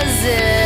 fazer.